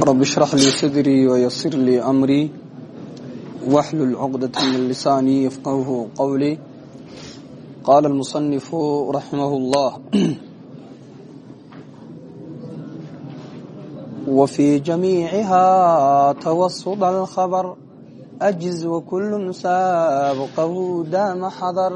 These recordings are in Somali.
رب اشرح لي صدري ويسر لي أمري واحلل عقدة من لساني يفقهه قولي قال المصنف رحمه الله وفي جميعها توسط الخبر أجز وكل سابقه دام حضر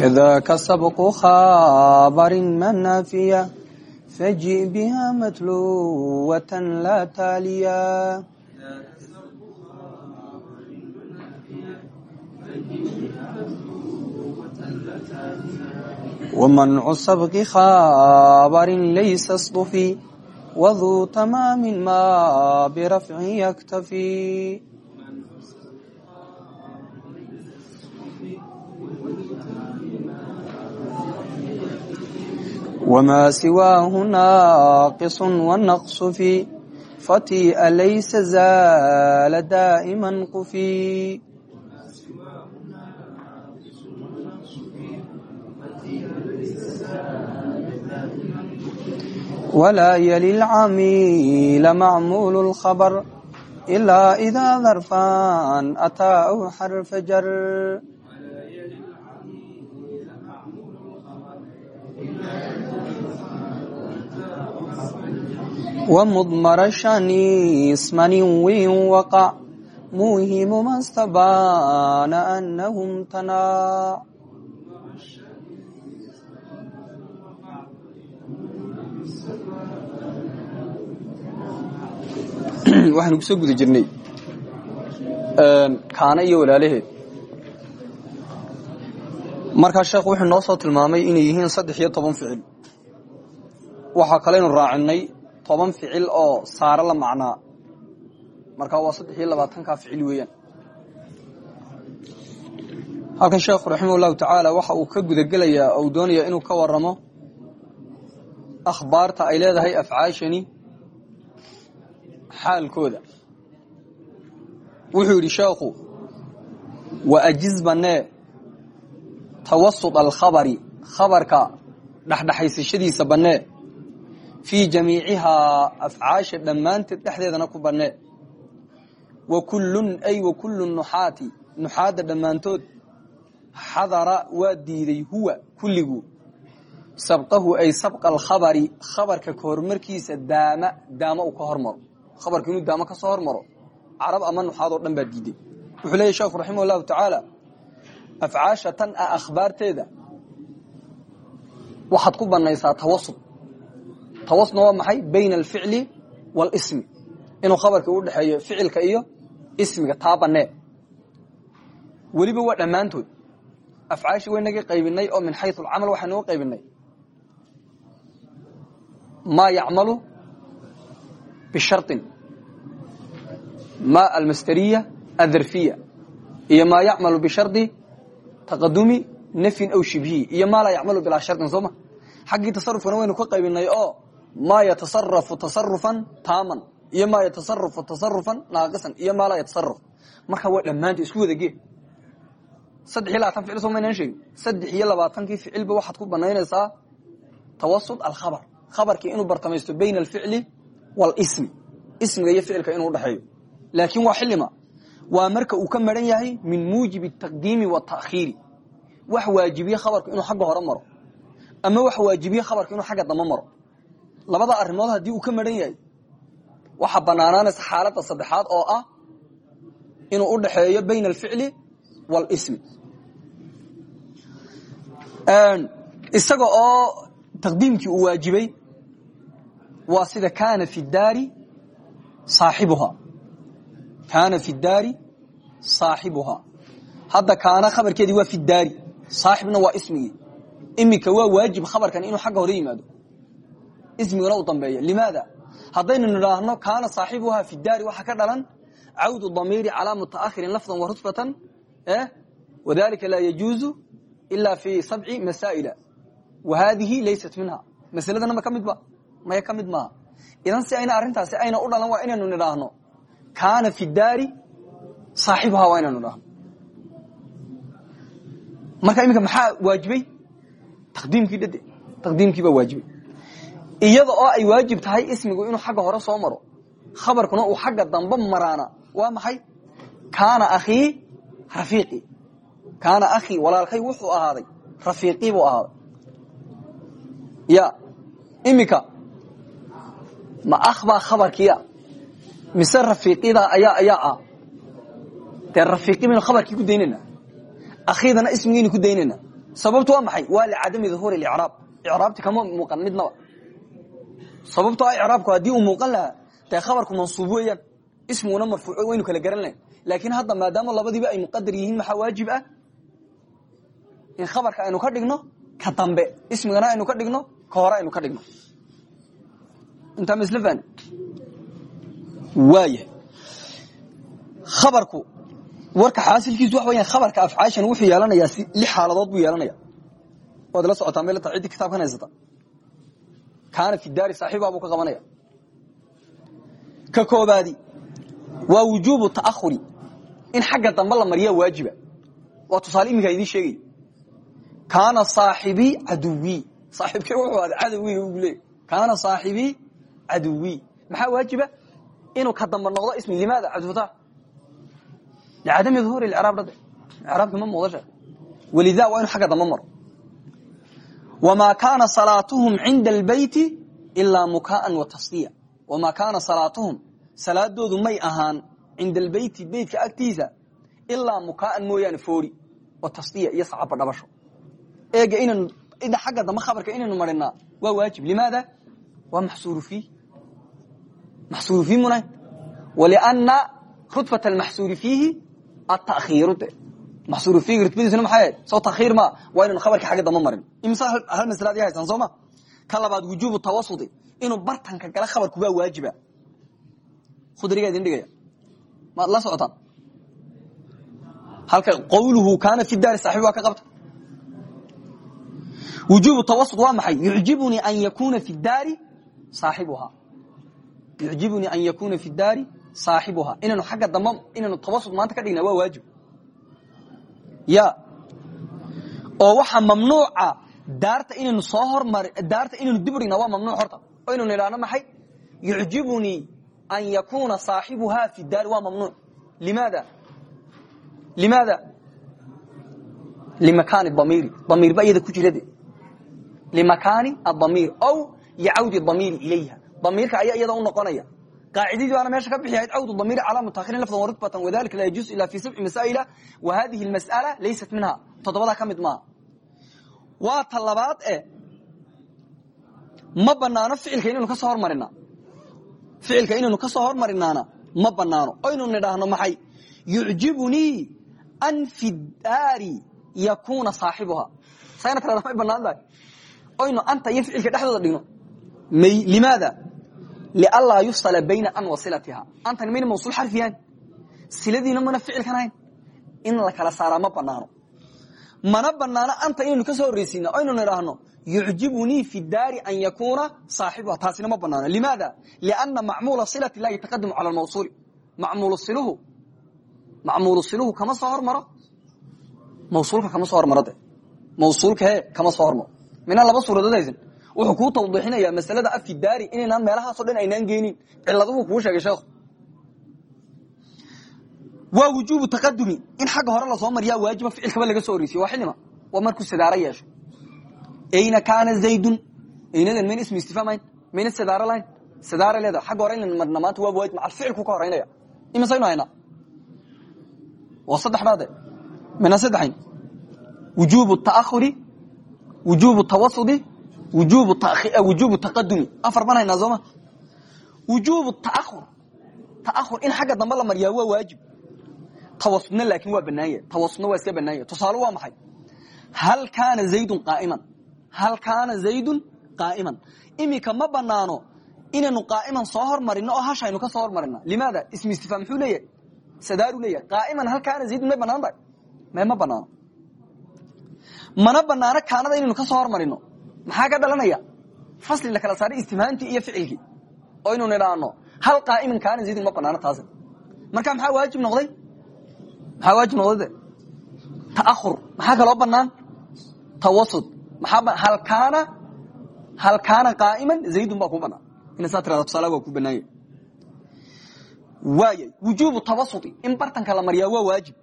كذاك سبق خابر من نافية فجئ بها متلوة لا تالية ومنع سبق خابر ليس اصطفي وذو تمام ما برفع يكتفي وما سواه ناقص والنقص في فتيء ليس زال دائما قفي ولا يلي العميل معمول الخبر إلا إذا ظرفان أتى أو حرف جر ومضمر الشان اسما وين وقع موهم ما استبان أنه امتنع waxaanu kusoo guda jirnay kaana iyo walaalaheed markaa sheekhu wuxuu noo soo tilmaamay inay yihiin saddex iyo toban ficil waxaa kaleynu raacinay toban ficil oo saare la macnaa. Markaa waa saddex iyo labaatankaa ficil weeyaan. Halkan sheekhu raximah ullahu tacaala waxa uu ka gudagelayaa ou doonayaa inuu ka waramo akhbaarta ay leedahay afcaashani xaalkooda. Wuxuu yidhi sheekhu wa ajiz banee tawasud alkhabari khabarka dhexdhexaysashadiisa bannee fii jamiicihaa afcaasha dhammaanteed dhexdeedana ku bannee wa kullun ay wa kullu nuxaati nuxaadda dhammaantood xadara waa diiday huwa kulligu sabqahu ay sabqa alkhabari khabarka ka hormarkiisa daama daama uu ka hormaro khabarka inuu daamo ka soo hormaro carab ama nuxaad oo dhan baa diiday wuxuu leeyahy sheekhu raximah llahu tacaala afcaasha tan ah akhbaarteeda waxaad ku banaysaa tawasud tawasudna waa maxay? Bayna alficli walismi. Inuu khabarka u dhexeeyo ficilka iyo ismiga taa banee weliba waa dhammaantood. Afcaashii waynagii qaybinay oo min xayu alcamal waxaynuga qaybinay. Maa yacmalu bisharin ma almasteriya adharfiya iyo maa yacmalu bishardi taqadumi nafyin aw shibhiyi iyo maa laa yacmalu bilaa shardin soo ma? Xaggii tasarufkana waynu ka qaybinay oo maa yatasarafu tasarufan taaman iyo maa yatasarafu tasarufan naaqisan iyo maa laa yatasaraf markaa waa dhammaanta isku wada gee saddex iyo labaatan ficil soo maynaan sheegin saddex iyo labaatankii ficilba waxaad ku banaynaysaa tawasud alkhabar khabarkii inuu bartamaysto bayna alficli walismi ismiga iyo ficilka inuu udhexeeyo laakiin waa xilima waa marka uu ka maran yahay min muujibi taqdiimi watakhiiri wax waajibiye khabarku inuu xagga hore maro ama wax waajibiye khabarku inuu xagga dambe labada arimood haddii uu ka maran yahay waxaa banaanaanaysa xaaladda saddexaad oo ah inuu udhexeeyo bayna alficli walismi isaga oo taqdiimkii uu waajibay waa sida kaana fi daari saaxibuhaa kaana fi daari saaxibuhaa hadda kaana khabarkeedii waa fi daari. Saaxibna waa ismigii iminka waa waajib khabarkan inuu xagga hore yimaado ismigana u dambeeya. Limaada? Haddaynu nidhaahno kaana saaxibuhaa fi daari waxaa ka dhalan cawdu damiiri calaa mutaakhirin lafdan wa rutbatan wadalika laa yajuuzu ila fi sabci masaa'ila. Wa haadihi laysat minha. Masaladana ma ka midba maya ka mid maaha. Idan si ayna arrintaasi ayna u dhalan waa inaynu nidhaahno. Kaana fi daari saaxibuhaa waa inaynu nidhaahno. Marka iminka maxaa waajibay? Taqdiimkii dhade taqdiimkii baa waajibay iyada oo ay waajib tahay ismigu inuu xagga hore soo maro. Khabarkuna uu xagga dambe maraana. Waa maxay? Kaana akhii rafiiqii kaana akhii walaalkay wuxuu ahaaday. Rafiiqii buu ahaaday. Ya iminka ma akh baa mise rafiiqida ayaa ayaa ah? Dee rafiiqi baynu khabarkii ku daynayna akhiidana ismigaynu ku daynayna sababtu waa maxay? Waa licadami duhuuri icraab icraabti kama muuqan sababto ah icraabku haddii uu muuqan lahaa dee khabarku mansuub weeyaan. Ismiguna marfuuco waynu kala garan lahayn. Laakiin hadda maadaama labadiiba ay muqadar yihiin maxaa waajib ah? In khabarka aynu ka dhigno ka dambe ismigana aynu ka dhigno ka hore aynu ka dhigno. Intaa ma isla fahni waaya khabarku warka xaasilkiisu waxa weya khabarka afcaashan wuxuu yeelanayaa si lix xaaladood buu yeelanaya waad la socotaa meel ta ciddii kitaabkan haysata kaana fi daari saaxiibaa buu ka qabanaya ka koobaadi waa wujuubu ta'ahuri in xagga dambe la mariyaa waajiba waa tusaale iminkaa idiin sheegay kaana saaxibii caduwii saaxiibkii wuxuu ahada cadowgiina ugu leeyay kaana saaxibii caduwii maxaa waajiba inuu ka dambe noqdo ismi limaada cabdifatax licadami duhuuri icraab dhade icraabka ma muuqdasha walida waa inu xagga dambe maro wamaa kaana salaatuhum cinda albeyti ilaa mukaaan wa tasdiya wamaa kaana salaatuhum salaadoodu may ahaan cinda albeyti beytka agtiisa ilaa mukaaan mooyaane foori wa tasdiya iyo sacaba dhabasho eega inaynu xagga dambe khabarka inaynu marinaa waa waajib limaada waa maxsuuru fiih maxsuuru fiih muna waliana rutbat almaxsuuri fiihi attakhiiru de maxsuuru fiihi rutbadiisuna maxay? Soo takhiir ma waa inaynu khabarka xagga dambe marin. Imse hal masalaad ya haystaan soo ma? Ka labaad wujuubu tawasudi inuu bartanka gala khabarku baa waajiba. Khudrigaa idin dhigaya. Maad la socotaan halka qawluhu kaana fi daari saaxiib waa ka qabta. Wujuubu tawasud waa maxay? Yucjibunii an yakuna fi daari saaxibuhaa yucjibunii an yakuna fi daari saaxibuhaa inaynu xagga dambe inaynu tawasud maanta ka dhignaa waa waajib ya. Oo waxaa mamnuuca daarta inaynu soo hormar daarta inaynu dib u dhignaa waa mamnuuc horta. Oo inaynu idhaahno maxay? Yucjibunii an yakuna saaxibuhaa fi daari waa mamnuuc. Limaada? Limaada? Limakaani damiiri. Damiir ba iyada ku jira de. Limakaani adamiir ow licawdi damiiri ilayha. Damiirka ayaa iyada u noqonaya qaacidadii baana meesha ka bixi ahayd cawdu damiiri calaa mutakhirin lafdan warutbatan wadalika laa yajuus ila fi sabci masaa'ila wa hadihi almas'ala laysat minha toddobadaa ka mid maaha waa ta labaad e ma banaano ficilka inaynu ka soo hormarina ficilka inaynu ka soo hormarinaana ma banaano oynu nidhaahno maxay yucjibunii an fi daari yakuna saaxibuha sayna tiraada may bannaan tahay limaada lianlaa yufsala bayna an wa silatiha antani mayna mawsuul xarfiyahan siladiina mana ficilkan ahayn in la kala saaraa ma banaano mana banaano anta inaynu ka soo horreysiina oynu nidhaahno yucjibunii fi daari an yakuna saaxibuha taasina ma banaano limaada liana macmuula silati laa yataqadamu cala mawsuuli macmuul siluhu macmuulu siluhu kama soo hormaro mawsuulka kama soo hormaro de mawsuulka he kama soo hormaro laba suuradood wuxuu kuu tawdiixinayaa masalada afi daari inaynaan meelahaaso dhan aynaan geenin. Ciladu buu kuu sheegay sheekhu waa wujuubu taqadumi in xagga hore la soo mariyaa waajiba ficilkaba laga soo horeysiyo waa xilima waa markuu sidaaro yeesho. Ayna kaana zaydun. Aynadan mayna ismu istifhaamayn mayna sidaaro lahayn. Sidaara leeda xagga hore in marna maanta waaba waajib. Macal ficilku ka horeynaya imisaynu haynaa. Waa saddex baade. Mina saddexayn wujuubu taahuri wujuubu tawasudi wujuubu taqadumi afar ban haynaa sooma wujuubu taahur taahur in xagga dambe la mariyaa waa waajib tawasudna laakin waa banaanya tawasudna waa iska banaanya tusaale waa maxay hal kaana zaydun qaaiman hal kaana zaydun qaa'iman imika ma banaano inaynu qaa'iman soo hormarino oo hashaynu ka soo hormarina limaada ismi istifhaam muxuu leeyahay sadaaru leeyahay qaa'iman hal kaana zaydun may bannaan tahay may ma banaano mana banaano maxaa ka dhalanaya? Fasli la kala saaray istifhaamtii iyo ficilkii. Oo inuu nidhaahno hal qaa'iman kaana zaydun ma banaano taasi marka maxaa waajib noqday? Maxaa waajib noqday taahur maxaa kaloo banaan tawasud. Maxaa hal kaana hal kaana qaa'iman zaydun baa ku banaan ina saa tirada tusaala waa ku banaanya waaya wujuubu tawasudi. In bartanka la mariyaa waa waajib.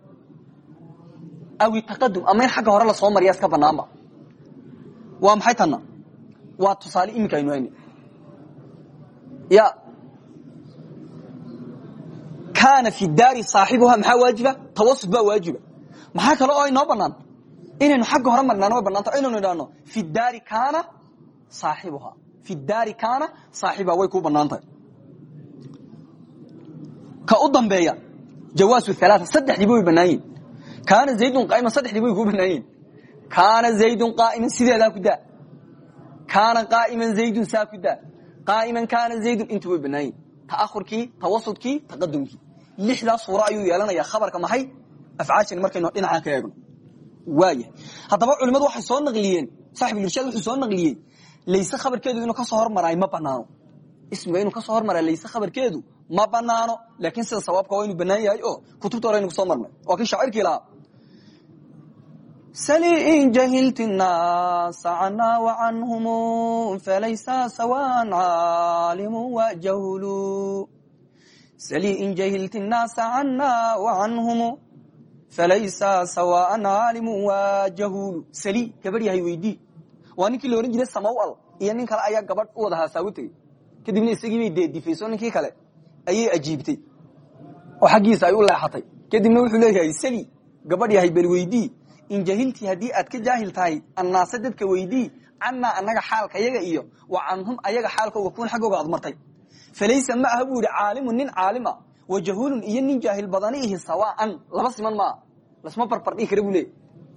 Aw taqadum ama in xagga hore la soo mariya iska banaanba waa maxay tanna waa tusaale iminka aynu hayna ya. Kaana fi daari saaxibuha maxaa waajiba? Tawasud baa waajiba. Maxaa kale oo inoo banaan inaynu xagga hore marnaan way banaanta inaynu idhaahno fi daari kaana saaxibuha. Fi daari kaana saaxibuha way ku bannaan tahay. Ka u dambeeya jawaasu halaa saddexdiiba way banaan yihiin kaana qaaiman saddexdiiba way ku banaan kaana zaydun qaaiman sideedaa ku daa kaana qaaiman zaydun saa ku daa qaaiman kaana zaydun intu way banaan yihiin taahurkii tawasudkii taqadumkii lixdaa suuro ayuu yeelanaya khabarka maxay afcaashan markaynu dhinacan ka eegno waaya haddaba culimadu waxay soo naqliyeen saaxibulirshaad wuxuu soo naqliyey layse khabarkeedu inuu ka soo hormaraayo ma banaano ismiga inuu ka soo hormaraa layse khabarkeedu ma banaano laakiin sida sawaabka waa inuu banaan yahay oo kutubta hore aynu ku soo marnay waa kii shaacirkii sali in jahilti naasa canaa wacanhum falaysa sawaan caalimu wajahulu sali in jahilti naasa canaa wacanhum falaysa sawaan caalimu wajahulu sali gabadh yahay weydii waa ninkii la ohan jiray samawal iyo nin kale ayaa gabadh u wada haasaagu tegey kadibna isagii bay deedifaysoo ninkii kale ayay ajiibtay oo xaggiisa ay u leexatay kadibna wuxuu leeyahay sali gabadh yahay balweydii in jahilti haddii aad ka jaahil tahay annaase dadka weydii cannaa annaga xaalka yaga iyo wa canhum ayaga xaalkooga kuwan xaggooga ad martay. Falaysa ma aha buu yihi caalimun nin caalima wa jahuulun iyo nin jaahil badani ihi sawaan laba siman maa lasma barbar dhigi kara buu leey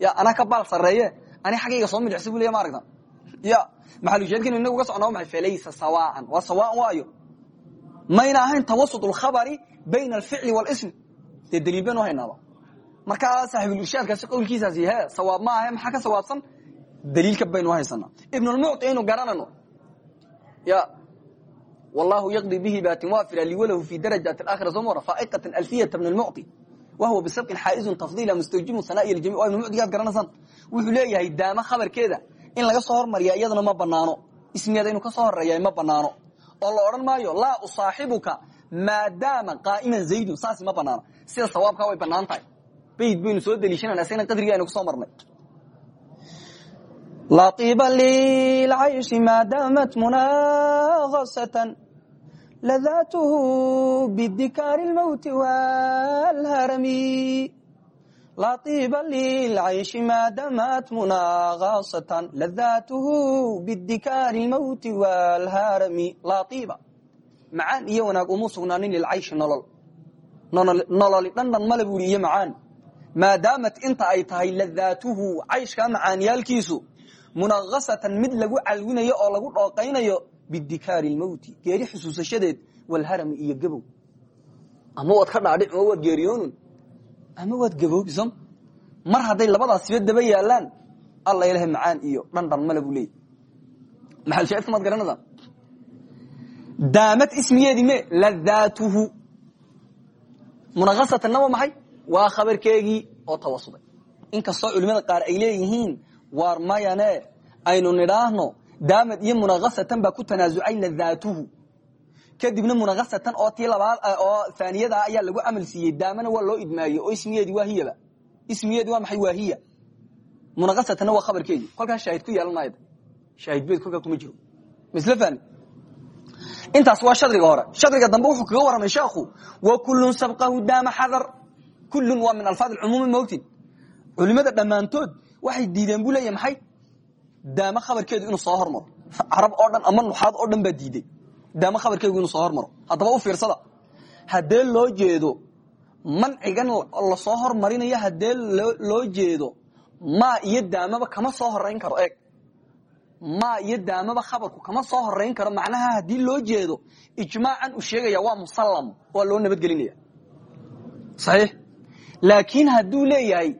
ya anaa ka baal sarreeye ani xaggayga soo midhicsa bu leya ma aragta? Ya maxalusheedkanu inagu ga socnaa maay falaysa sawaan waa sawaan waayo. Mayna ahayn tawasut lkhabari bayna alficli walism. Dee daliil baynu haynaaba markaa saaxibulirshaadkaasi qowlkiisaasi he sawaab ma ahe maxaa ka sawaabsan? Daliilka baynu haysanaa. Ibnulmucti aynu garanayno. Ya wallahu yaqdi bihi batin wafira liwalahu fi darajaati aakhira soo mara faaiqatan alfiyata bn lmucti wahuwa bisabqin xaaizun tafdiila mustawjibu sanaa'i ljami waa ibnulmuctigaad garanaysaan wuxuu leeyahay daama khabarkeeda in laga soo hormariya iyadana ma banaano ismigeeda inuu ka soo horreeya ma banaano oo la odhan maayo laa usaaxibuka maadaama qaa'iman zaydun. Saasi ma banaano sida sawaabkaa way bannaan tahay bayd baynu soo deliishanana isagna qadriga aynu ku soo marnay laiba lilcayshi maadaamat munaasatan ladaatuhu bidikaari lmowti wlharami laiba lilcayshi maadaamat munaasatan ladaatuhu bidikaari lmowti wlharami laiba macaan iyo wanaag uma sugnaanin lilcayshi nolol nololi dhandhan male bu i iyo macaan maadaamat inta ay tahay ladaatuhu cayshkaa macaaniyaalkiisu munaqasatan mid lagu calwinayo oo lagu dhooqaynayo bidikaari lmowti geeri xusuusashadeed walharami iyo gabow ama waad ka dhaadhic ama waad geeriyoonun? Ama waad gaboobisom mar hadday labadaasiba daba yaalaan alla ilaha macaan iyo dhandhan male buu leeyay maxalshaidka maad garanaysaa? Daamad ismigeedii me ladaatuhu munaqasatanna waa maxay waa khabarkeegii oo tawasuday. Inkastoo culimada qaar ay leeyihiin waar mayane aynu nidhaahno daamad iyo munaqasatan baa ku tanaasucay ladaatuhu kadibna munaqasatan oo tii labaad oo aaniyada ayaa lagu camal siiyey daamana waa loo idmaayey oo ismigeedi waa hiyaba ismigeedi waa maxay waa hiya munaqasatanna waa khabarkeedii. Kolkaas shaahid ku yeelan maayo shaahid beed kolkaa kuma jiro. Misle fani. Intaas waa shadriga hore. Shadriga dambe wuxuu kaga warramay sheekhu wa kullun sabqahu daama xadar kullun waa min alfaad cumuumi mowtin culimada dhammaantood waxay diideen buu leeya maxay? Khabarkeedu inuu soo hormaro. Carab oo dhan ama nuxaad oo dhan baa diiday daamo khabarkeedu inuu soo hormaro. Haddaba u fiirsada. Haddee loo jeedo mancigan la soo hormarinayo haddee loo jeedo maa iyo daamaba kama soo horayn karo eeg. Maa iyo daamaba khabarku kama soo horayn karo macnaha haddii loo jeedo ijmaacan u sheegaya waa musallam waa loo nabadgelinaya. Saxiix laakiin hadduu leeyahay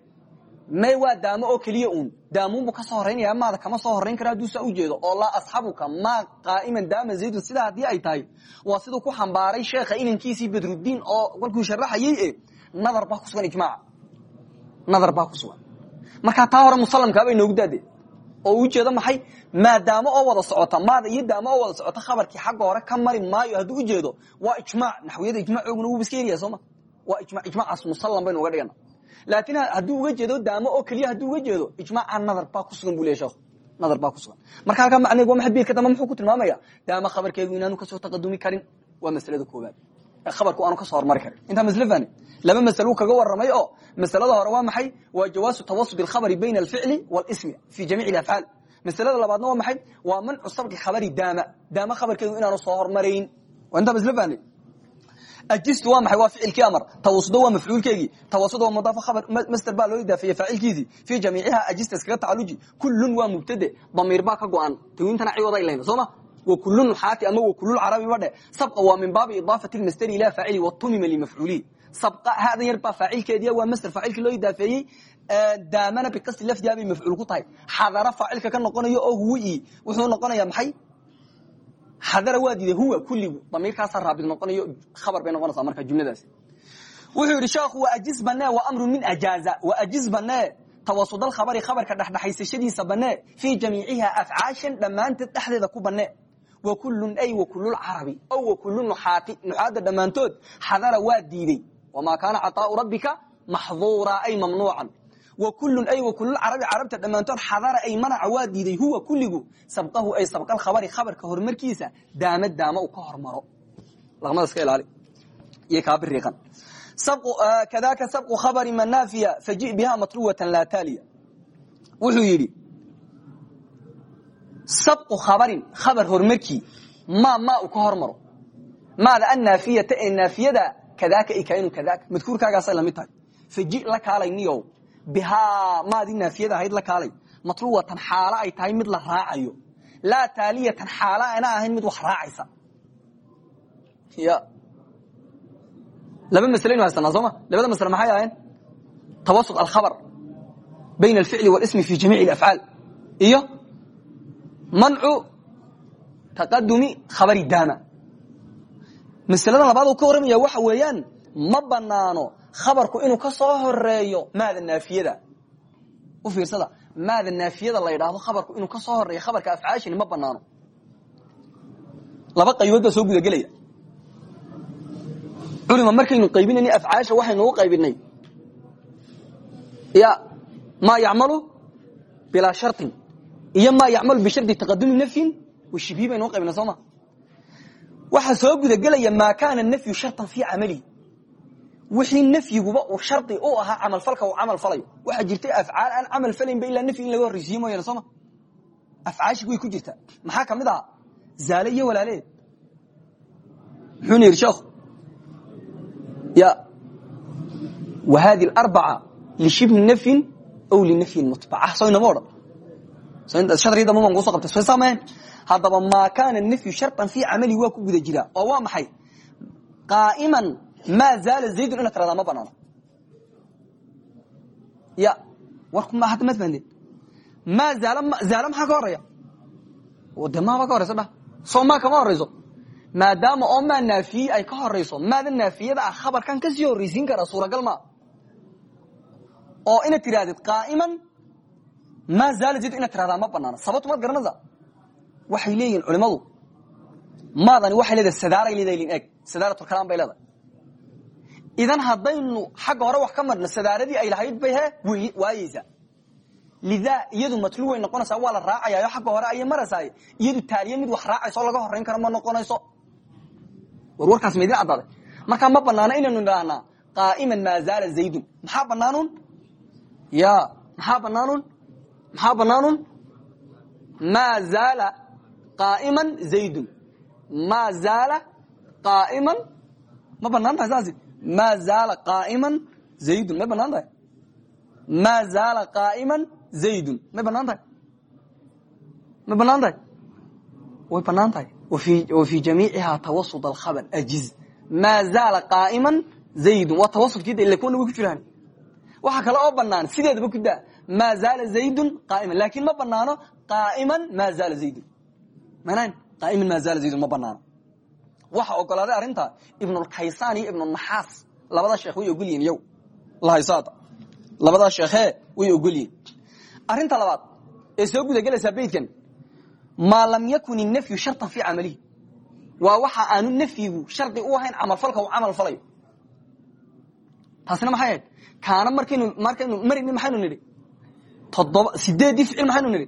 may waa daamo oo keliya uun. Daamuunbu ka soo horaynaya maada kama soo horayn kara hadduu saa u jeedo. Oo laa asxabuka maa qaa'iman daama zaydun sidaa haddii ay tahay waa siduu ku xambaaray sheekha inankiisii badruddiin oo kolkuu sharaxayey e nadar baa ku sugan ijmaaca nadar baa ku sugan. Markaa taa hore musalamkaabay noogu daade oo ujeedo maxay? Maadaamo oo wada socota maada iyo daamo oo wada socota khabarkii xagga hore ka mari maayo hadduu ujeedo waa ijmac naxwiyada ijmacooguna wuuba iska helaya sooma waa ijma ijmacaas musalam baynu uga dhigana laakiin hadduu uga jeedo daamo oo keliya hadduu uga jeedo ijmaaca nadar baa ku sugan bu leya sheekhu nadar baa ku sugan. Marka halkaa macneed waa maxay biilka dambe? Muxuu ku tilmaamaya daamo khabarkeedu inaanu ka soo taqadumi karin waa masalada koobaad ee khabarku aanu ka soo hormari karin. Intaa masle fani laba masalo kaga waramay oo masalada hore waa maxay? Waa jawaasu tawasud alkhabari bayna alficli walismi fi jamiic afcaal masalada labaadna waa maxay? Waa mancu sabqi khabari daama. Daama khabarkeedu inaanu soo hormarayn. Waa intaa masle fani ajistu waa maay waa ficilkii amar. Tawasudo waa mafcuulkeygii tawasud waa mudaaf khabar master baa loo idaafeeye faacilkiisii fii jamiiciha ajista iskaga tacaluji kullun waa mubtade. Damiir baa ka go'an. Tanwiintana ciwada ilayna sooma? Wakulun xaati ama wakulul carabi madhe sabqa waa min baabi idaafati lmasteri ilaa faacili watumima limafcuulihi sabqa haadan yar baa faacilkeediia waa master faacilkii loo idaafeeyey daamana bikasti lafdiyaa bay mafcuul ku tahay. Xadara faacilka ka noqonayo oo huwi wuxuu noqonaya maxay? Xadara waa diiday huwa kuligu damiirkaasa raabid noqonayo khabar bay noqonaysaa marka jumladaasi. Wuxuu yidhi sheekhu waajiz bane wa amru min ajaaza waajiz bane tawasudal khabari khabarka dhexdhexaysashadiisa bane fii jamiiciha afcaashan dhammaanteed dhexdeeda ku bane wakulun ay wakululcarabi o wakulu nuxaati nuxaadda dhammaantood xadara waa diidey. Wamaa kaana caطaau rabbika maxduura ay mamnuucan wakulun ay wakululcarabi carabta dhammaantood xadara ay manaca waa diiday. Huwa kuligu sabqahu ay sabqalkhabari khabarka horumarkiisa daama daama uu ka hormaro. Laqmada iska ilaali. Iyo kaabiriiqan kadaka sabqu khabari manaafiya faji biha matruwatan laa taaliya. Wuxuu yidhi sabqu khabarin khabar horumarkii ma ma uu ka hormaro. Maada annaafiyata ee naafiyada kadaaka ay kainu kadaaka. Madkuurkaagaasay la mid tahay. Faji la kaalay bihaa maadii naafiyada ahayd la kaalay. Matruwatan xaalo ay tahay mid la raacayo. Laa taaliyatan xaalo ana ahayn mid wax raacaysa. Laba maslaynu haysanaa sooma labada masle maxay ahayn? Tawasuq alkhabar bayna alficli walismi fi jamiic alafcaal iyo mancu taqadumi khabari daama. Masaladan labaad uu ka warramaya waxa weeyaan ma banaano khabarku inuu ka soo horeeyo maada naafiyada. U fiirsada maada naafiyada la yidhaahdo khabarku inuu ka soo horeeyo khabarka afcaashani ma banaano laba qaybood baa soo gudagelaya. Culima markaynu qaybinayna afcaasha waxaynu u qaybinay. Ya maa yacmalu bilaa sharin iyo maa yacmalu bishardi taqadumi nafyin washibhi baynu u qaybina soo ma? Waxaa soo gudagelaya maa kaana nafyu shartan fii camalihi wixii nafyiguba uu shardi u ahaa camalfalka uu camal falayo. Waxaa jirtay afcaal aan camal falaynba ilaa nafyi in laga horreysiiye mooyane sooma afcaashigu way ku jirtaa maxaa ka mid ahaa? Zaale iyo walaaleed muxuuna yidhi sheekhu ya wa hadi arbaca lishibhi nafyin aw linafyin mutbaca. Soo inama odhan. Shadrida muman kuso qabtay soo saameen haddaba maa kaana nafyu sharطan fii camali waa ku guda jiraa oo waa maxay? Qaa'iman maa zaala zaydun inaad tiradaa ma banaano ya warku ma hadda maad fahanteen maa zaala maxaa ka horeya de maaba ka horeyso dha soo maa kama horeyso maadaama oo maa naafiyey ay ka horeyso maada naafiyada ah khabarkan ka sii horreysiin karaa suuragal ma oo inaad tirahdid qaa'iman maa zaala zayd inaad tiradaa ma banaano sababtu maad garanaysa waxay leeyihiin culimadu maadani waxay leedahay sadaaray leedahay lin eg sadaaratulkalaam bay leedahay idan haddaynu xagga hore wax ka marno sadaaradii ay lahayd bay he waayeysaa lidaa iyadu matluway noqonaysaa waa la raacayayo xagga hore ayay maraysaay iyadu taaliye mid wax raacayso laga horeyn karo ma noqonayso war warkaas ma idin caddaaday markaa ma banaano inaynu idhaahnaa qaa'iman maa zaala zaydun maxaa banaanun ya maxaa banaanun maxaa banaanun maa zaala qaa'iman zaydun maa zaala qaa'iman ma bannaan tahay saasi maa zaala qaa'iman zaydun may bannaan tahay maa zaala qaa'iman zaydun may bannaan tahay may bannaan tahay way bannaan tahay wa fii jamiicihaa tawasud alkhabar ajiz maa zaala qaa'iman zaydun waa tawasudkii de ila kuwana way ku jiraan waxaa kale oo banaan sideedaba ku daa maa zaala zaydun qaa'iman laakiin ma banaano qaa'iman maa zaala zaydun manaan qaa'iman maa zaala zaydun ma banaano waxa ogolaaday arrinta ibnulkaysaan iyo ibnunaxaas labadaa sheekh way ogolyihin yow. Lahaysaada labadaa sheekhee way ogolyihin arinta labaad ee soo gudagelaysaa beydkan maa lam yakun inafyu shartan fii camalihi. Waa waxa aanu nafyigu shardi u ahayn camalfalka uu camal falayo taasina maxay ahayd? Kaana markaynu markaynu marini maxaynu nidhi? Toddoba sideeddii ficil maxaynu nidhi?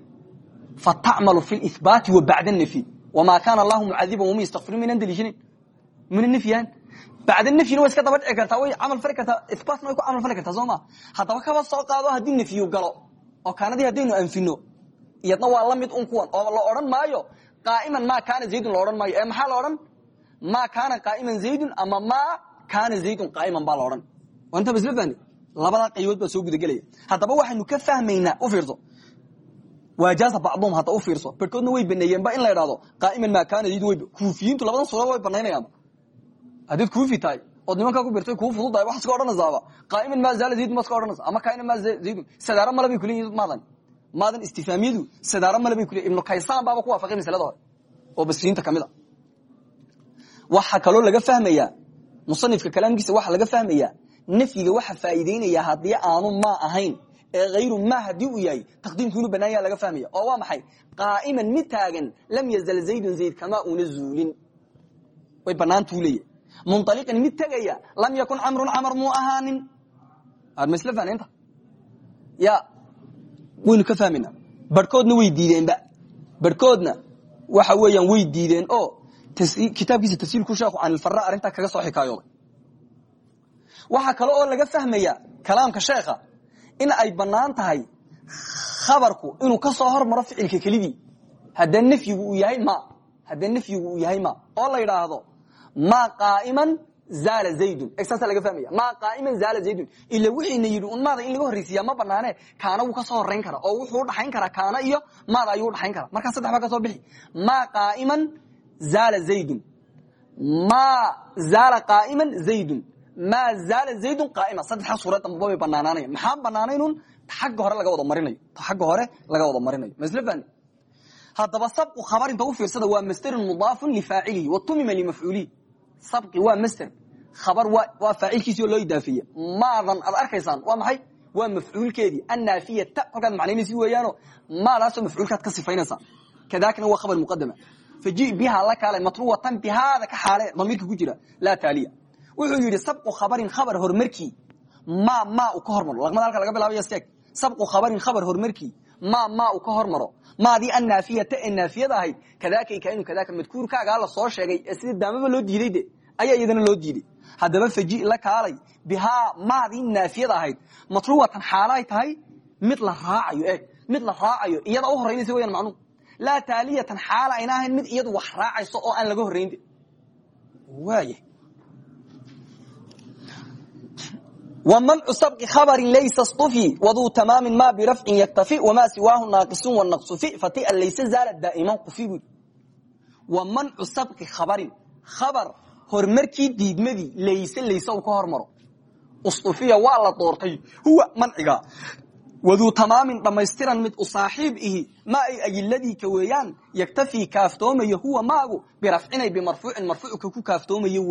Fatacmalu fi lihbaati wa bacda nafyi wamaa kaana allahu mucadiban wama yastakfirin maynan deliishanayn mana nafyahan bacda nafyina way iska daba dhici kartaa way camal fali kartaa ihbaatna way ku camal fali kartaa soo ma haddaba kaba soo qaado haddii nafyu galo oo kaanadii haddaynu anfino iyadna waa la mid un kuwan oo la odhan maayo qaa'iman maa kaana zaydun la odhan maayo ee maxaa la odhan maa kaana qaa'iman zaydun ama maa kaana zaydun qaa'iman baa la odhan waa intaa basla fahni labadaa qaybood baa soo gudagelaya haddaba waxaynu waajaasa bacduhum hadda u fiirso. Barhkoodna way baneeyeenba in la idhahdo qaa'iman maa kaana kuufiyiintu labadan suura way banaynayaanba. Haddaad kuufi tahay ood nimankaa ku birtay kuu fududahay waxaad iska odhanaysaaba qaa'iman maa zaala zaydun iska odhanaysa. Ama kaa'ina maa zaydun sadaaro male bay kuleeyihin maadan. Maadan istifaamiyadu sadaaro male bay ibnu kaysaan baaba ku waafaqay masalada oo basriinta ka mid a. Waxaa laga fahmayaa musanifka kalaamkiisa waxaa laga fahmayaa nafyiga waxa faa'iideynaya haddii aanu maa ahayn ee hayru ma haddii uu yahay taqdiimku inuu banaan yaha laga fahmaya oo waa maxay? Qaa'iman mid taagan lam yazal zaydun zayd kamaa una zuulin. Way banaantuu leeya munaliqan mid tegaya lam yakun camrun camar muu ahaanin. Ma isla fahnaynta ya waynu ka fahmayna barhkoodna way diideenba barhkoodna waxa weeyaan way diideen. Oo kitaabkiisa tafsiilku sheekhu canilfara arrintaa kaga soo xikaayooday waxaa kale oo laga fahmaya kalaamka sheekha in ay bannaan tahay khabarku inuu ka soo hormaro ficilka kelidii. Haddee nafyigu uu yahay ma. Haddee nafyigu uu yahay ma. Oo la yidhaahdo ma qaaiman zaala zaydun. Saasa laga fahmaya. Ma qaaiman zaala zaydun. Ila wixiina yidhi un maada in laga horreysiiya ma banaane kaana wuu ka soo horeyn kara oo wuxuu udhaxayn karaa kaana iyo maada ayuu udhaxayn kara. Markaa saddex baa ka soo bixi. Ma qaaiman zaala zaydun. Ma zaala qaaiman zaydun ma zaala zaydun qaa'ima saddexda suurad dambaba bay banaanaanaya maxaan banaanaynun hore laga wada marinayo xagga hore laga wada marinayo ma isla fahni haddaba sabqu khabarinta u fiirsada waa masderun mudaafun lifaacilihi wa tumima limafcuulihi sabqi waa masder khabar waa faacilkiisi oo loo idaafeeye maadan ad arkaysaan waa maxay waa mafcuulkeedii annaafiyata kolkaad macnaynaysi weeyaano maadaasoo mafcuulkaad ka sifaynaysaa kadakna waa khabar muqadama faji biha la kaale matruwatan bihaada ka xaale damiirka ku jira laa taaliya wuxuu yidhi sabqu khabarin khabar hormarkii ma ma u ka hormaro. Laqmada halka laga bilaabaya seeg sabqu khabarin khabar hormarkii ma ma u ka hormaro. Maadii annaafiyata ee naafiyada ahayd kadaakay kainu kadaaka madkuurkaagaa la soo sheegay ee sida daamaba loo diiday de. Ayaa iyadana loo diiday. Haddaba faji la kaalay. Bihaa maadii naafiyada ahayd matruwatan xaalaay tahay mid la raacayo eeg mid la raacayo. Iyada u horeynaysa weyaan macnuhu laa taaliyatan xaala ayna ahayn mid iyadu wax raacayso oo aan laga horreynde waaya mancu sabqi khabari laysa stufi waduu tamaamin maa birafcin yaktafi wamaa siwaahu naaqisun wanaqsufi fatia layse zaala daa'iman qufi buui wa mancu sabqi khabarin khabar horumarkii diidmadii layse layse u ka hormaro ustufiya waa la doortay huwa manciga waduu tamaamin dhammaystiran mid u saaxiib ihi maa ay ayiladii ka weeyaan yaktafii kaaftoomayo huwa maagu birafcinay bimarfuucin marfuucka ku kaaftoomayo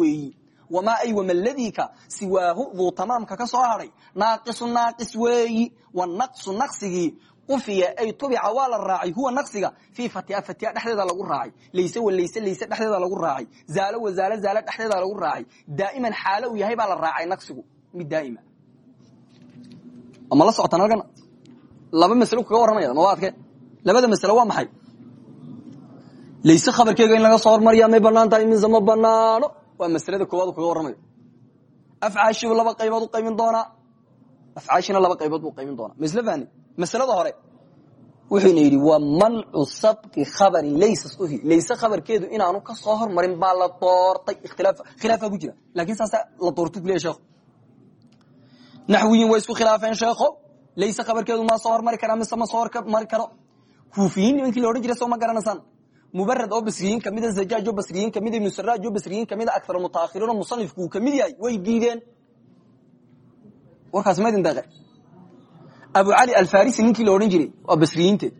wamaa ay wamaladiika siwaahu duu tamaamka ka soo hadhay naaqisu naaqis weeyi wanaqsu naqsigii qufiya ay tubica waa la raacay huwa naqsiga fii fatia fatia dhexdeeda lagu raacay layse wa layse layse dhexdeeda lagu raacay zaalo wa zaalo zaalo dhexdeeda lagu raacay daa'iman xaalo uu yahay baa la raacay naqsigu mid daa'ima ama la socotaan halkan laba masalo kaga warramaya ma labada masalo waa maxay layse khabarkeega in laga soo hormariya may bannaan tahay mise ma banaano waa maslada koowaad kaga warramayo afcaashibu laba qaybood u qaybin doonaa afcaashina laba qaybood buu qaybin doonaa. Masl fahni masalada hore wuxuuna yidhi waa mancu sabqi khabarin laysa stuhi layse khabarkeedu inaanu ka soo hormarin baa la doortay. Khilaafaa ku jira. Laakiin saasa la doortu ku leya sheekhu. Naxwiyin way isku khilaafeen sheekho layse khabarkeedu maa soo hormari karaa mise ma soo hormari karo. Kuufiyiin nimankii la odhan jiray soo ma garanaysaan mubarad oo basriyiin kamida zajaaj oo basriyiin kamida ibnu saraaj oo basriyiin kamida akar mutaahiriin oo musanifku uu ka mid yahay way diideen warkaas ma idin deeqe abu cali alfarisi ninkii la odhan jiray waa basriyiinteed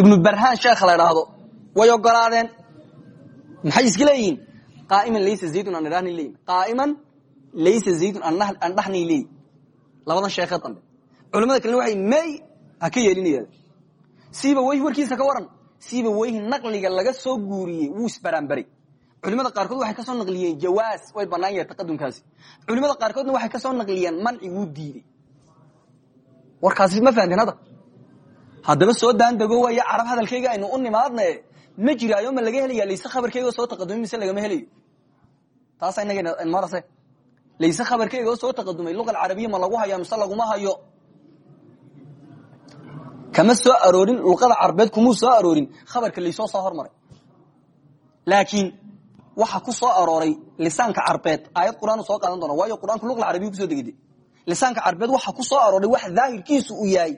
ibnu barhaan sheekha la idhaahdo way ogolaadeen maxay iska leeyihiin qaaiman laysa zaydun aan idhahnay leeyihiin qaaiman laysa zaydun aan dhahnay leeyihiin labadan sheekhe dambe culamada kalena waxay may ha ka yeelinaya siiba weyh warkiisa ka waran siiba weyhi naqliga laga soo guuriyey wuu isbaraanbaray culimada qaarkood waxay ka soo naqliyeen jawaas way banaan yahay taqadumkaasi culimada qaarkoodna waxay ka soo naqliyeen manci wuu diidey warkaasi ma fahamteen hadda? Haddaba soo daandego waay carab hadalkayga aynu u nimaadne ma jiraayo ma laga helaya layse khabarkeyga soo taqadumay mise lagama helayo? Taasa inagmarase layse khabarkeyga oo soo taqadumay luqa alcarabiya ma lagu haya mise laguma hayo kama soo aroorin luqada carbeed kumuu soo aroorin. Khabarka laysoo soo hormaray. Laakiin waxa ku soo arooray lisaanka carbeed aayad quraan soo qaadan doona waayo quraanku luqa carabiya kuso degede. Lisaanka carbeed waxa ku soo arooray wax daahirkiisu uu yahay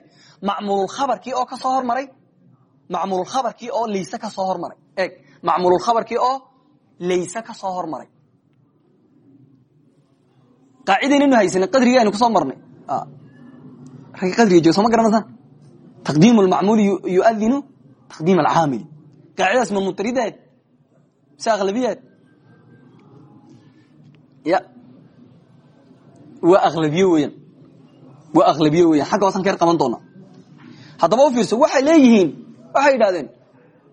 macmuululkhabarkii oo ka soo hormaray. Macmuululkhabarkii oo layse ka soo hormaray. Eeg macmuululkhabarkii oo layse ka soo hormaray. Qaacidaynaynu haysanay qadrigii aynu ku soo marnay. Ragga qadriga joog soo ma garanaysaan taqdiim lmacmuuli yuadinu taqdiim alcaamili qaacidadaas ma mutarideed mise aklabiyeed ya waa aklabiye weyan waa aklabiye weyan xagga hoosan fiirso waxay leeyihiin waxay yidhahdeen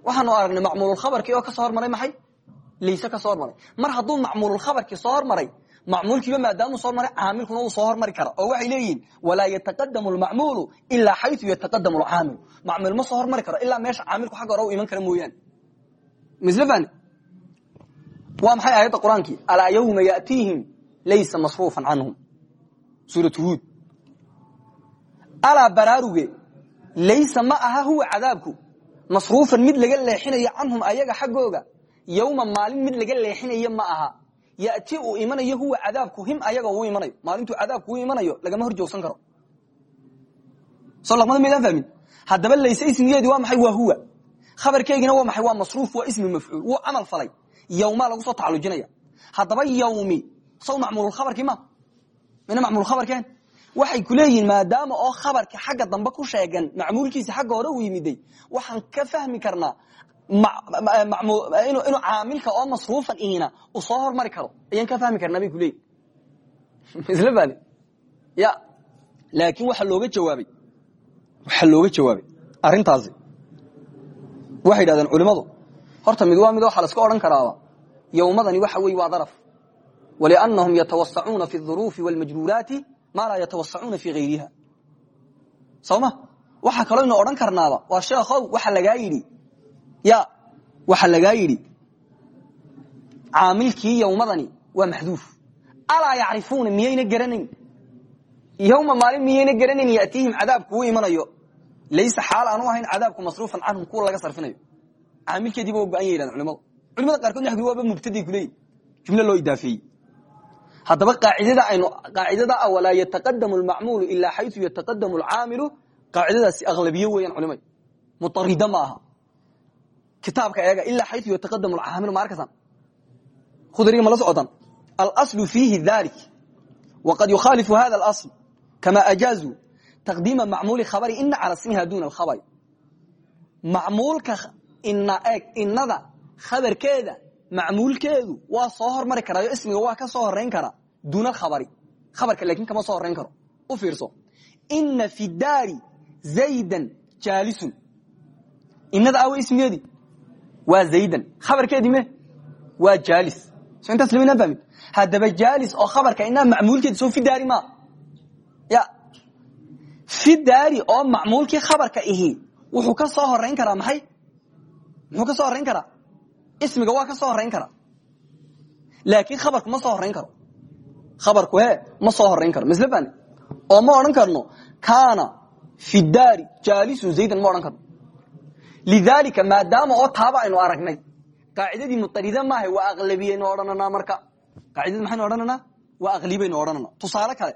waxaanu aragnay macmuululkhabarkii oo ka soo hormaray maxay layse ka soo hormaray mar hadduu macmuululkhabarkii soo hormaray macmuulkiiba maadaamuu soo hormaray caamilkuna uu soo hormari kara oo waxay leeyihiin walaa yataqadamu lmacmuulu ilaa xayu yataqadamu lcaamilu macmuul ma soo hormari karo ilaa meesha caamilku xagga hore u iman kara mooyaane. Misle fani? Waa maxay aayadda qur'aankii alaa yawma yatiihim laysa masruufan canhum. Suuratu huud. Alaa baraaruge laysa ma aha huwa cadaabku? Masruufan mid laga leexinayo canhum ayaga xaggooga yowma maalin mid laga leexinayo ma aha yati uu imanayo huwa cadaabku him ayaga uu imanayo maalintuu cadaabku u imanayo lagama hor joogsan karo. Soo laqmada maydaan fahmin haddaba layse ismigeedii waa maxay? Waa huwa. Khabarkeygina waa maxay? Waa masruuf waa ismi mafcuul wuu camal falay. Yowmaa lagu soo tacalujinaya. Haddaba yawmi saw macmuululkhabarkii ma? Mina macmuulkhabarkeen waxay ku maadaama oo khabarka xagga dambe ku sheegan macmuulkiisi xagga hore uu yimiday waxaan ka fahmi karnaa inuu caamilka oo masruufan ihina uu soo hormari karo. Ayaan ka fahmi karnaa bay kuleeyihin isla fahmi ya laakiin waxaa looga jawaabay waxaa looga jawaabay arrintaasi. Waxay yidhahdeen culimadu horta mid waa mid waxaa la iska odhan karaaba. Yowmadani waxa weeye waa daraf. Waliannahum yatawasacuuna fi duruufi walmajruuraati maa laa yatawasacuuna fi hayriha soo ma? Waxaa kaloo ynu odhan karnaaba waa sheekhow waxa lagaa yidhi ya waxa lagaa yidhi caamilkii yowmadani waa maxduuf. Alaa yacrifuuna miyayna garanayn? Yowma maalin miyayna garanayn yatiihim cadaabku u imanayo? Laysa xaal aanu ahayn cadaabku masruufan canhum kuwa laga sarfinayo. Caamilkeediiba waa go-an ya yidhahdeen culimadu culimada qaarkood waxay waaba mubtaday kuleeyihin jumle loo idaafeeyey. Haddaba qaacidada aynu qaacidada ah walaa yataqadamu lmacmuulu ilaa xayu yataqadamu alcaamilu. Qaacidadaasi aqlabiye weeyaan culimay mutarida ma aha kitaabka eega ilaa xayu yataqadamu alcaamilu ma arkaysan khudriga ma la socotan alaslu fiihi dalik waqad yukhaalifu hada alasl. Kama ajaazuu taqdiima macmuuli khabari ina cala smiha duna alkhabari. Macmuulka ina eeg inada khabarkeeda macmuulkeedu waa soo hormari karaayo ismiga waa ka soo horeyn kara duuna alkhabari. Khabarka laakiin kama soo karo. U fiirso. Ina fi daari zaydan jaalisun. Inada awe ismigeedii waa zaydan. Khabarkeedii me waa jaalis so intaas lamaynan fahmin haddaba oo khabarka inaa macmuulkeedi soo fi daari ma. Ya. Fi daari oo macmuulkii khabarka ihi. Wuxuu ka soo horeyn karaa maxay? Muxuu ka soo horeyn karaa ismiga waa ka soo horeyn karaa laakiin khabarku ma soo horeyn karo. Khabarku he ma soo horeyn karo. Misle oo ma odhan karno? Kaana fi daari jaalisun zaydan ma odhan karno lidaalika maadaama oo taaba aynu aragnay qaacidadii mutarida maaha waa aqlabiyaynu odhananaa marka qaacidadi maxaynu odhananaa waa aqlibaynu odhananaa tusaale kale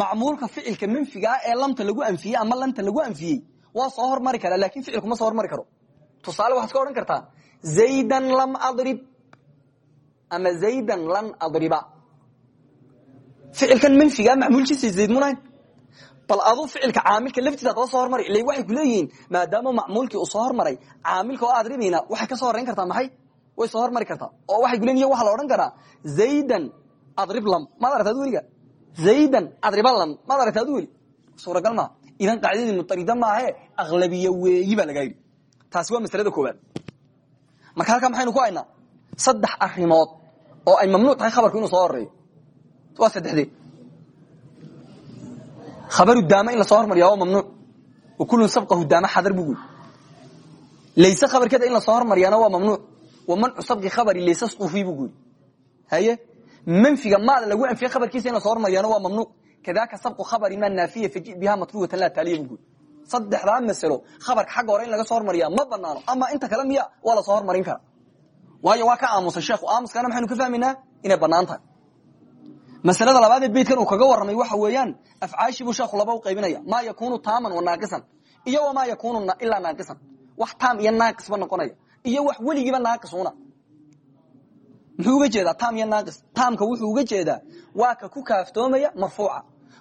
macmuulka ficilka manfigaa ee lamta lagu anfiyey ama lanta lagu anfiyey waa soo hormari karaa laakiin ficilku ma soo hormari karo tusaale waxaad ka odhan kartaa zaydan lam adrib ama zaydan lan adriba ficilkan manfigaa macmuulkiisa zayd munahayn bal aduu ficilka caamilka laftiisa kala soo hormari ila waxay kuleeyihiin maadaama macmuulkii uu soo hormaray caamilka oo adribina waxay ka soo horeyn kartaa maxay? Way soo hormari kartaa. Oo waxay kuleeyihin waxa la odhan karaa zaydan adrib maad aragta adu weliga? Zaydan adriba maad aragta adu weli? Suuragal maa idan qaacidadii mutarida maahe aqlabiye weeyi baa lagaa yidhi. Taasi waa maslada koobaad marka halkaa maxaynu ku haynaa? Saddex arimood oo ay mamnuuc tahay khabarku inuu soo horeeyo waa saddexdee khabaru daama in la soo hormariya waa mamnuuc wa kullun sabqahu daama xadar buu guri layse khabarkeeda in la soo hormaryaana waa mamnuuc wa mancu sabqi khabari layse suufi buu guri haye manfiga maada lagu anfiye khabarkiisa in la soo hormaryaana waa mamnuuc kadaka sabqu khabari ma naafiya faji biha matruwatan laa taaliya buu guri saddexdaa masalo khabarka xagga hore in laga soo hormariyaa ma banaano ama inta kale miya waa la soo hormarin kara waayo waa ka aamusay sheekhu aamuskana maxaynu ka fahmaynaa inay bannaan tahay masalada labaadee beydkan uu kaga warramay waxa weeyaan afcaashii buu sheekhu laba u qaybinaya maa yakunu taaman wa naaqisan? Iyo wamaa yakunu ilaa naaqisan. Wax taam iyo naaqisba noqonaya. Iyo wax weligiiba naaqisuna muxuu uga jeedaa taam iyo naaqis? Taamka wuxuu uga jeedaa waa ka ku kaaftoomaya marfuuca.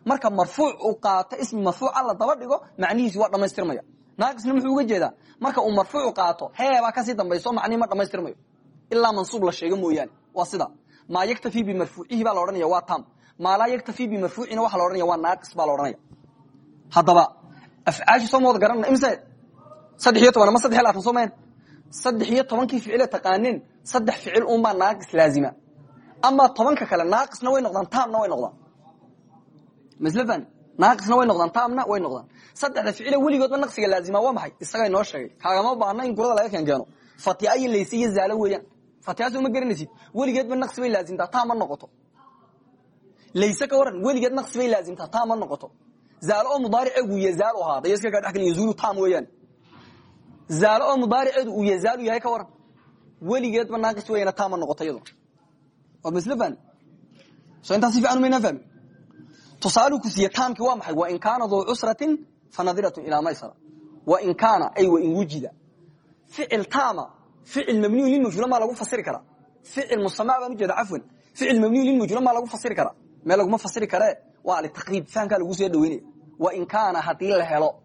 Marka marfuuc uu qaato ismi marfuuca la daba dhigo macnihiisi waa dhamaystirmaya naaqisna muxuu uga jeedaa marka uu marfuucu qaato heebaa ka sii dambayso macnihi ma dhamaystirmayo ilaa mansuub la sheego mooyaane. Waa sida maa yaktafi bimarfuucihi baa laodhanaya waa tam. Maa laa yaktafi bimarfuucina waxa la odhanaya waa naaqis baa la odhanaya. Haddaba afcaashi soo ma wada garanana imse saddex iyo toban ama saddex iyo labaatan soo mayn saddex iyo tobankii ficile taqaaneen saddex ficil unbaa naaqis laazima. Ama tobanka kale naaqisna way noqdaan taamna way noqdaan. Maslafan naaqisna way noqdaan taamna way noqdaan. Saddexda ficile weligoodba naqsiga laazima waa maxay? Isagaa inoo sheegay. Kaagama baahna in gurada laga keenkeeno. Fatia iyo layse iyo zaalo weeyaan fatihaas uma garanaysid weligeedba naqsi bay laazimtaa? Taa ma noqoto. Layse ka waran weligeed naqsi bay laazimtaa? Taa ma noqoto. Zaalo oo mudaariceegu yazaalu ahaada iyo iska kaa dhex gelin yazuulu taam weeyaan. Zaalo oo mudaariceedu uu yazaalu yahay ka waran. Weligeedba naaqis weeyana taa ma noqoto iyaduna waa masle fahmi? So intaa si fiican umaynaa ku siiye taamki waa maxay? Wain kaana duu cusratin fanadiratun ilaa maysara. Wain kaana ay wain wujida. Ficil taama ficil mabniyu lilmajhuula maa lagu fasiri karaa ficil musama baan ujeeda cafwan ficil mabniyu lilmajhuula maa lagu fasiri karaa mee laguma fasiri karee waa litaqriib fahamkaa lagu soo dhaweynaya wain kaana haddii la helo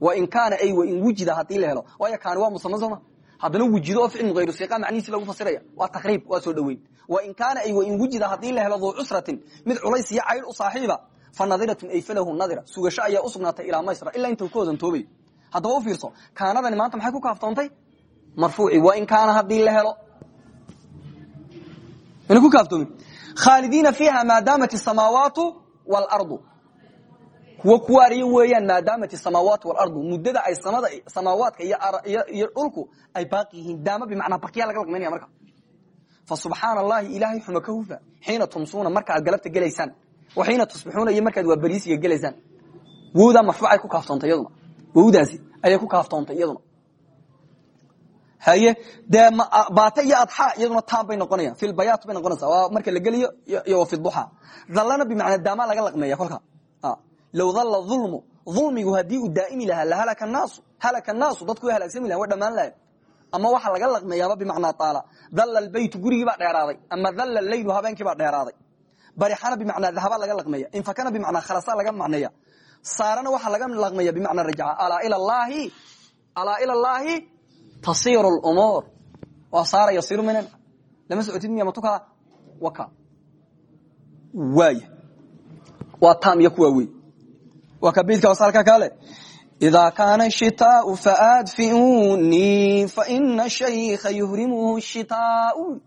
wain kaana ay wain wujida haddii la helo waayo kaani waa musama sooma haddana wujido oo ficil mugayru siiqa macnihiisi lagu fasiraya waa taqriib waa soo dhaweyn wain kaana ay wain wujida haddii la helo duu cusratin mid culays iyo cayl u saaxiiba fa nadiratun ay falahu nadira sugasho ayaa usugnaatay ilaa maysra ilaa inta ka hodantoobayo haddaba u fiirso marfuuci wain kaana haddii la helo mana ku kaaftoomin khaalidiina fiiha maadaamat isamaawaatu waalardu kuwa kuwaariyo weeyaan maadaamat isamaawaatu waalardu muddada ay samada samaawaadka iyo dhulku ay baaqi yihiin daama bimacnaa baqiya laga laqmaynaya marka fa subxaana allahi ilaahay xuma ka hufa xiina tumsuuna markaaad galabta gelaysaan wa xiina tusbixuuna iyo markaad waa beriisiga gelaysaan wowdaa marfuucay ku kaaftoontay iyaduna wowdaasi ayay ku kaaftoontay iyaduna haye dee baata iyo adxa iyaduna taam bay noqonayaan. Filbayaat bay noqonaysaa. Waa marka la geliyo iyo wa fiduxa dallana bimacnaa daama laga laqmeeya kolka. Low dalla ulmu ulmigu haddii uu daa'imi lahaa lahalaka naasu halaka naasu dadku way halaagsami lahan wa dhamaan lahayn ama waxa laga laqmeeyaaba bimacnaa taala. Dalla lbaytu gurigii baa dheeraaday ama dalla leylu habeenkii baa dheeraaday. Barixana bimacnaa dahaba laga laqmeeya infakana bimacnaa khalasa laga macneeya. Saarana waxaa laga laqmeeya bimacnaa rajca alaa ila llaahi alaa ila llaahi tasir umuur waa saara yasiru minan lama socotid miya matuka waka. Waaya waa tam iyo kuwaa wey waa ka beydka wasaalka kale idaa kaana shitaau faadfiunii faina shaykha yuhrimuhu shitaau.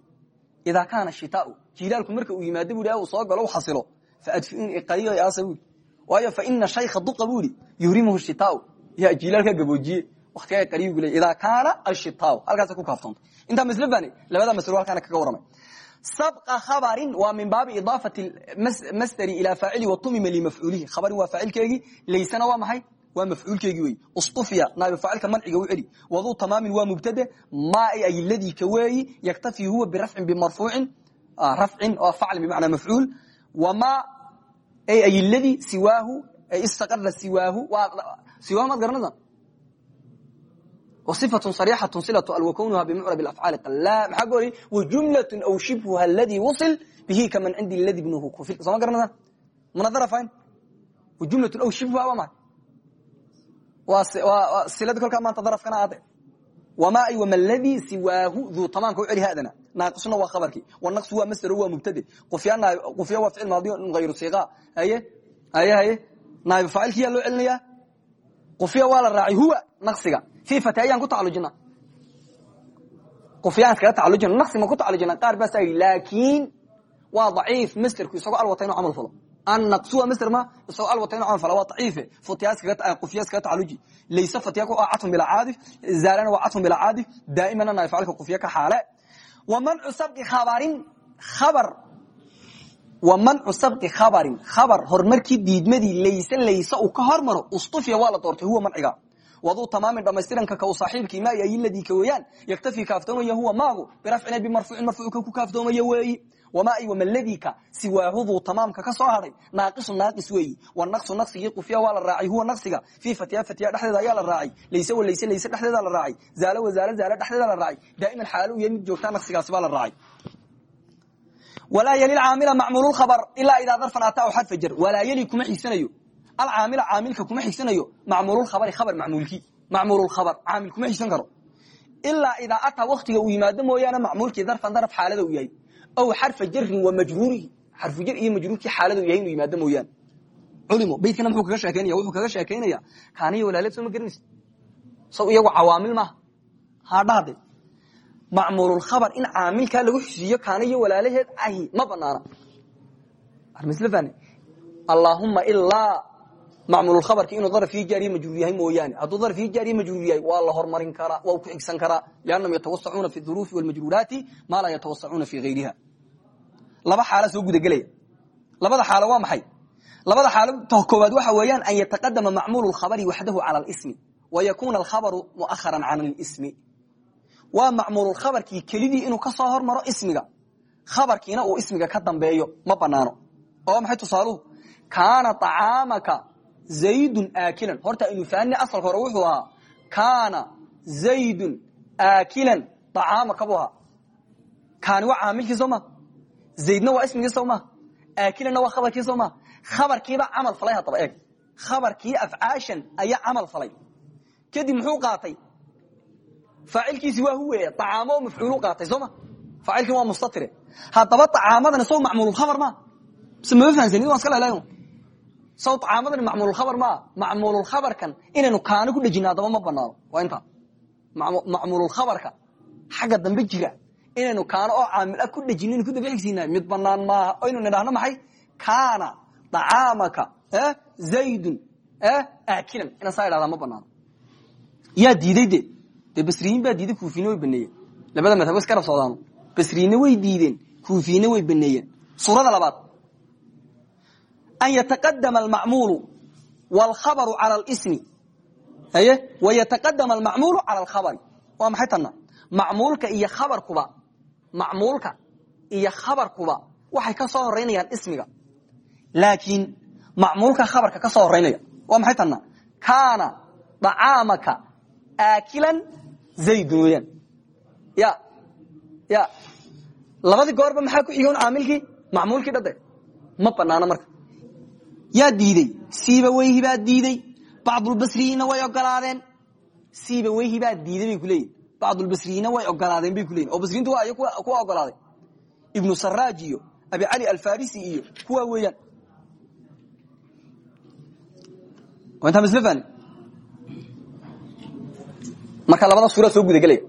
Idaa kaana shitaau jilaalku marka uu yimaado bu uu soo galo u xasilo. Faadfiunii qariyo asa bui waayo faina shaykha duqa bu ihi yuhrimuhu shitaau. Yaa jilaalka gaboojiye watiga qariibgu le idaa kaana ashitaaw halkaasa ku kaaftoontay intaa masle bani labada maslo halkaana kaga warramay sabqa khabarin waa min baabi idaafati masderi ilaa faacili watumima limafcuulihi khabarin waa faacilkeegii laysana waa maxay? Waa mafcuulkeegii wey ustufiya naabi faacilka manciga u celi. Waduu tamaamin waa mubtade maa ay ladii ka weeyi yaktafi huwa birafcin bimarfuucin rafcin oo facl bimacnaa mafcuul wamaa ay ay ladii siwaahu istaqara siwaahu siwaahu maad garanaysaa وصفة صريحة صلة وكونها بمعرب الأفعال لا maxaa ku ori وجملة أو شبهha الذي وصل به كمن عندي الذي بنه كفل soo ma garanaysa mana darفayn وجملة أو شبهha waa maay waa silada kolkaa maanta darفkana ade وما ay وma الذي siwaahu ذو tamaamka u celi hadana naaqisna waa khabarkii والنqص waa msr waa mubtade qufya waa ficil maadi غayru siqa haye haye haye naayb faacilkiyaa loo celinaya qufiya waa la raacay huwa naqsiga fii fate ayaan ku tacalujina qufyaan iskaga tacalujina naqsi ma ku tacalujina qaar baa saa yidhi laakiin waa daciif masterku isagoo alwata inuu camal falo. Annaqsu waa master ma isagoo alwata inuu camal falo waa daciife. Futiya iskaga tacaluji laysa fatiya ku catfun bila caadif zaalana waa catfun bila caadif daa'imana naifcalka qufiya ka xaale. Wa mancu sabqi khabarin khabar. Wa mancu sabqi khabarin khabar horumarkii diidmadii layse layse uu ka hormaro ustufiya waa la doortay huwa manciga waduu tamaamin dhamaystiranka ka saaxiibkii ma yayi ladii ka weeyaan yaktafi kaaftoomaya huwa maagu birafcina bimarfuucin marfuucka ku kaaftoomaya weeyi wama ay wamaladika siwaahuduu tamaamka ka soo hadhay naaqisu naaqis weeyi wanaqsu naqsigii qufya waa la raacay huwa naqsiga fii fatiya fatiya dhexdeeda ayaa la raacay layse wa layse dhexdeeda la raacay zaalo wa zaalo dhexdeeda la raacay daa'iman xaalo u yahay mid joogtaa naqsigaasi baa la raacay walaa yli caamila macmuul khabr ilaa idaa darfan ataa xarfa jar walaa yeli kuma xigsanayo alcaamila caamilka kuma xigsanayo macmuulkhabari khabar macmuulkii macmuulkhabr caamil kuma xigsan karo ilaa idaa ataa waktiga uu yimaado mooyaane macmuulkii darfan darf xaalada u yahay ow xarfa jarin wa majruurihi xarfu jar iyo majruurkii xaalada u yahay inuu yimaado mooyaane culimo beydkana muxuu kaga sheekeynaya wuxuu kaga sheekaynaya kaaniyo walaalad soo ma garanaysa saw iyagu cawaamil maaha haadhahade macmuululkhabar in caamilkaa lagu xisiiyo kaana iyo walaalaheed ahi ma banaana allaahuma ilaa macmuulkhabarki inuu darafii jaariye majruur yahay mooyaane. Hadduu darafii jaariye majruur yahay waa la hormarin karaa waa ku xigsan karaa. Liannahum yatawasacuuna fi duruufi walmajruuraati maa laa yatawasacuuna fi gayriha laba xaala soo gudagelaya. Labada xaalo waa maxay? Labada xaalo koowaad waxa weeyaan an yataqadama macmuul khabari waxdahu cala lismi wa yakuna alkhabaru muaharan can lismi waa macmuululkhabarkii kelidii inuu ka soo hormaro ismiga. Khabarkiina uu ismiga ka dambeeyo ma banaano oo maxay tusaaluhu kaana acaamaka zaydun aakilan. Horta aynu fahanay asalka hore wuxuu ahaa kaana zaydun aakilan. Acaamaka buu ahaa kaani waa caamilkii soo ma? Zaydna waa ismigii soo ma? Aakilanna waa khabarkii soo ma? Khabarkiiba camal falay haddaba eeg. Khabarkii afcaashan ayaa camal falay. Kadib muxuu qaatay? Faacilkiisi waa huwe acaamo oo mafcuulu qaatay sooma faacilkii waa mustatire. Haddaba acaamadan saw macmuululkhabar ma? Mise mama fahansanid waan iska lelayn saw acaamadani macmuululkhabar maa macmuululkhabarkan inaynu kaano ku haddaba ma banaano waa intaa macmuululkhabarka xagga dambe jira inaynu kaano oo caamil ah ku dhejino ku daba mid banaan maaha o ynu nidhahno maxay kaana acaamaka zaydun aakilan inaan saa idhahdaa ma banaano yaa diiday de de basriyiin baa diiday kuufiina way baneeyeen labada madhab rab socdaano basriyiinna way diideen kuufiyiinna way baneeyeen suurada labaad an yataqadama almacmuulu wاlkhabaru cala اlsmi haye wa yataqadama almacmuulu cala alkhabari waa maxay tanna macmuulka iyo khabarkuba macmuulka iyo khabarkuba waxay ka soo horeynayaan ismiga laakiin macmuulka khabarka ka soo horeynaya waa maxay tanna kaana dacaamaka aakilan zaydun weyaan ya ya labadii goorba maxaa ku xigoon caamilkii macmuulkii dhade ma banaano marka yaa diidey. Siiba weyhi baa diidey? Bacdulbasriyiinna way ogolaadeen. Siiba weyhi baa diiday bay kuleeyihin bacdulbasriyiinna way ogolaadeen bay kuleyihin oo basriyiintu waa ay kuwa ogolaaday. Ibnu saraaj iyo abi cali alfarisi iyo kuwa weeyaan. Intaa fani marka labada suura soo gudagelaya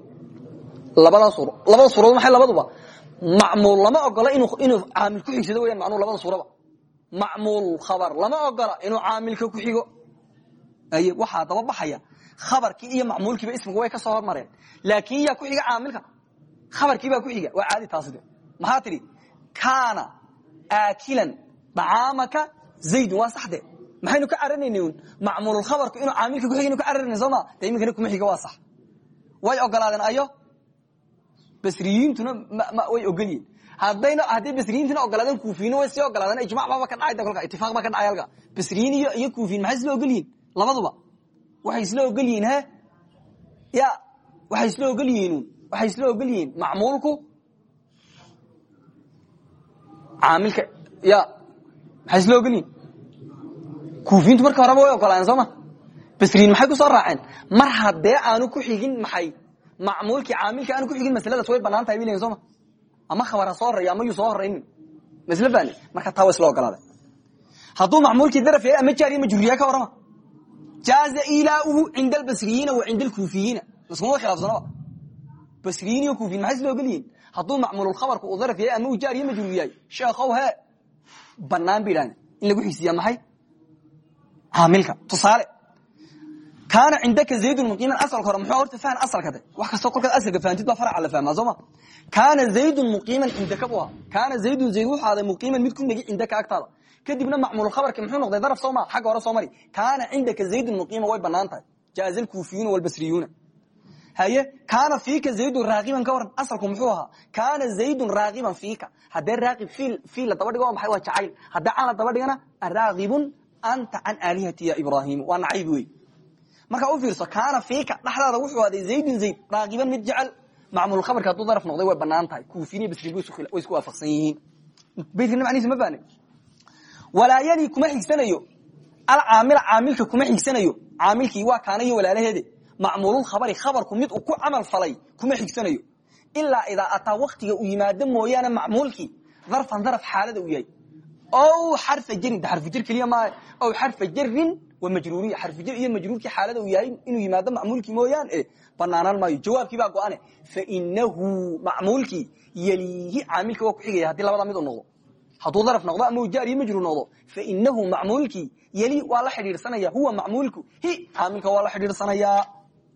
labada suuro labada suurood maxay labaduba macmuul lama ogola inuu caamil ku xigsado weyaan macnuu labada suuraba macmuul khabar. Lama ogola inuu caamilka ku xigo. Waxaa daba baxaya khabarkii iyo macmuulkiiba ismiga way ka soo hormareen. Laakin yaa ku xiga caamilka? Khabarkii baa ku xiga. Waa caadi taasi de maxaa tidhi? Kaana aakilan dacaamaka zaydun waa saxde maxaynu ka caranayna un macmuululkhabarku inuu caamilka kuxig inu ka cararayna soo ma? De iminkana kuma xiga waa sax. Way ogolaadeen ayo? Basriyiintuna way ogolyihin haddayna hadday basriyiintuna ogolaadeen kuufiyiina way sii ogolaadeen ijmac baaba ka dhacay kolka itifaaq baa ka dhacay halka. Basriyiin iyo iyo kuufiyin maxay isla ogol yihiin labaduba. Waxay isla ogol yihiin he ya waxay isla ogol yihiin waxay isla ogol yihiin macmuulku. Caamilka ya maxay isla ogol yihiin kuufiyiintu marka horeba way ogolaadeen soo ma? Basriyiin maxay ku soo raaceen? Mar haddee aanu ku xigin maxay? Macmuulkii caamilka aanu ku xigin masladaas way bannaan tahay wilan sooma ama khabar ha soo horreeya ama yuu soo horaynin masle fani marka taa wa isla ogolaaday hadduu macmuulkii daraf yahay ama jaariya majruuriya ka warrama? Jaaza ilaauhu cinda albasriyiina wa cinda alkuufiyiina laskuma khilaafsanaba basriyiin iyo kuufiyin maxay isla ogol yihiin hadduu macmuululkhabarku uu daraf yahay ama uu jaar iyo majruur yahay sheekhow hee. Banaan ba idhahdeen in lagu xigsiiya maxay? Caamilka tusaale kaana cindaka zaydun muqiiman asalka hore muxuu horta fahan asalka de wax kastoo kolkaad asalka fahantid baa faraca la fahmaa soo ma kaana zaydun muqiiman cindaka bu ahaa kaana zaydun zayd wuxuu aday muqiiman mid ku negi cindaka agtaada kadibna macmuulkhabarki muxuu noqday daraf soo ma xagga hore soo mari kaana cindaka zaydun muqiiman way bannaan tahay jaaza alkuufiyuuna walbasriyuuna haye kaana fiika zaydun raaqiban ka waran asalku muxuu ahaa kaana zaydun raaqiban fiika haddee raaqib iil fiil la daba dhigo maxay waa jacayl haddee can la daba dhigana araaqibun anta can aalihati ya ibraahimu waa nacayb wey markaa u fiirso kaana fiika dhexdaada wuxuu aday zaydun zayd raaqiban mid jecel. Macmuulkhabarki hadduu daraf noqday way bannaan tahay. Kuufiniya basrin way isku waafaqsan yihiin. Beytkana macnihiisa ma fahne walaa yali kuma xigsanayo alcaamila caamilka kuma xigsanayo. Caamilkii waa kaana iyo walaalaheede macmuululkhabari khabarku mid uu ku camal falay kuma xigsanayo. Ilaa idaa ataa waktiga uu yimaado mooyaane macmuulkii darfan daraf xaalada uu yahay. O xarfa jarin de xarfu jer keliya maaha. Ow xarfa jarin waa majruuriya xarfu jer iyo majruurkii xaalada uu yahay inuu yimaado macmuulkii mooyaan e banaanaan maayo jawaabkii baa go-ane. Fainahu macmuulkii yeliihi caamilka waa ku xigaya haddii labada mid u noqdo. Hadduu daraf noqdo ama jaar iyo majruur noqdo. Fainahu macmuulkii yeli waa la xidhiidhsanaya huwa macmuulku. Hi caamilka waa la xidhiidhsanayaa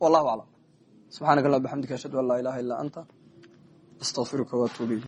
wallahu aclam subxaanaka allah bxamdika ashhadu an laa ilaha illa anta astaqfiruka waatuub